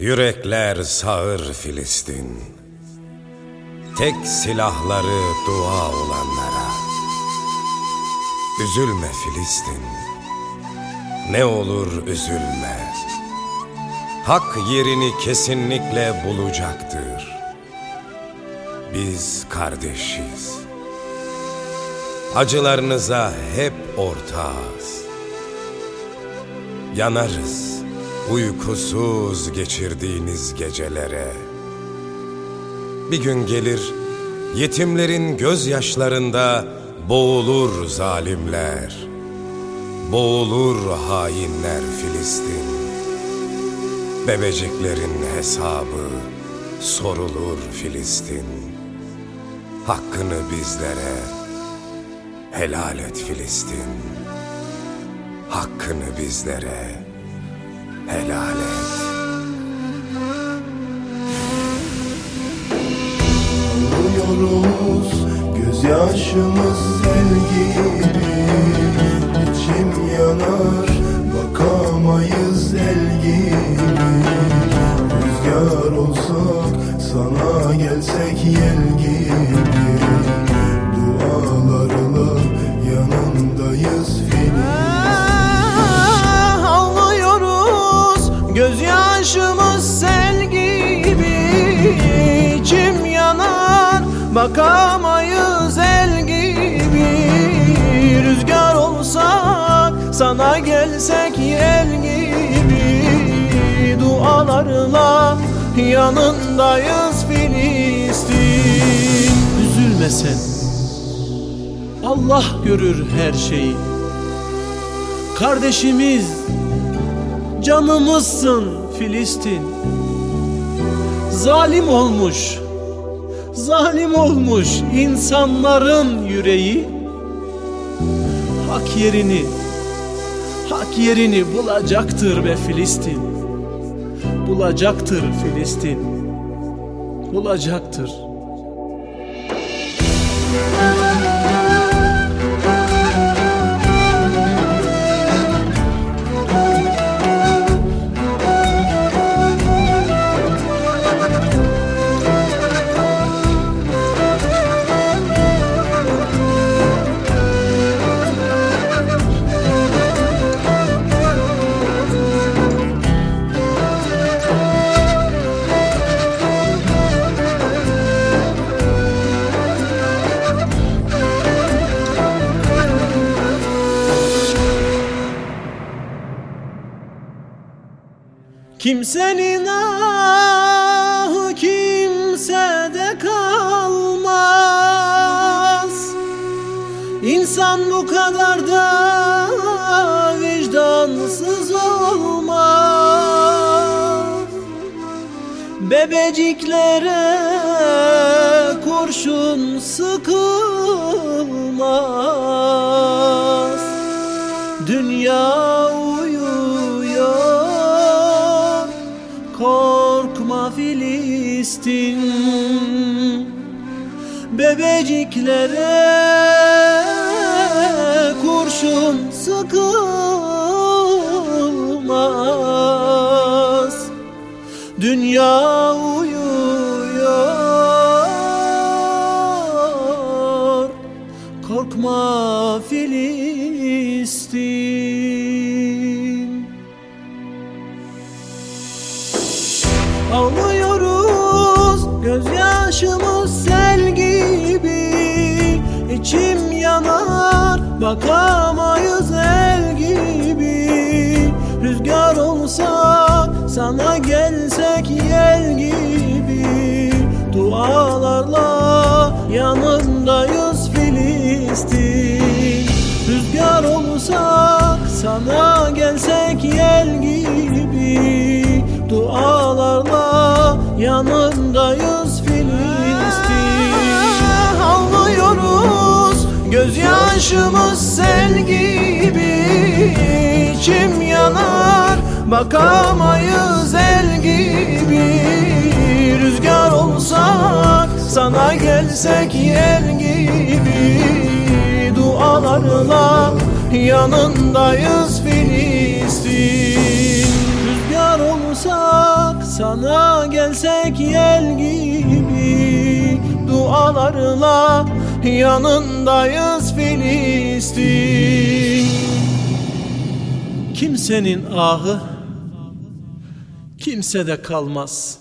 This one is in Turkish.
Yürekler sağır Filistin. Tek silahları dua olanlara. Üzülme Filistin. Ne olur üzülme. Hak yerini kesinlikle bulacaktır. Biz kardeşiz. Acılarınıza hep ortağız. Yanarız uykusuz geçirdiğiniz gecelere. Bir gün gelir yetimlerin gözyaşlarında boğulur zalimler. Boğulur hainler Filistin. Bebeciklerin hesabı sorulur Filistin. Hakkını bizlere helal et Filistin. Hakkını bizlere helal et. Ağlıyoruz gözyaşımız sel gibi İçim yanar bakamayız el gibi. Rüzgar olsak sana gelsek yel gibi gözyaşımız sel gibi içim yanar bakamayız el gibi Rüzgar olsak sana gelsek yel gibi Dualarla yanındayız Filistin Üzülme sen. Allah görür her şeyi. Kardeşimiz, canımızsın Filistin. Zalim olmuş, zalim olmuş insanların yüreği. Hak yerini, hak yerini bulacaktır be Filistin. Bulacaktır Filistin. Bulacaktır. Kimsenin ahı kimsede kalmaz. İnsan bu kadar da vicdansız olmaz. Bebeciklere kurşun sıkılmaz. Dünya Korkma Filistin. Bebeciklere kurşun sıkılmaz. Dünya uyuyor. Korkma Filistin Ağlıyoruz gözyaşımız sel gibi. İçim yanar bakamayız el gibi. Rüzgar olsak sana gelsek yel gibi. Dualarla yanındayız Filistin. Rüzgar olsak sana gelsek yel gibi. Dualarla yanındayız Filistin. Ağlıyoruz gözyaşımız sel gibi. İçim yanar bakamayız el gibi. Rüzgar olsak sana gelsek yel gibi. Dualarla yanındayız Filistin sana esek yel gibi Dualarla yanındayız Filistin Kimsenin ahı kimsede kalmaz.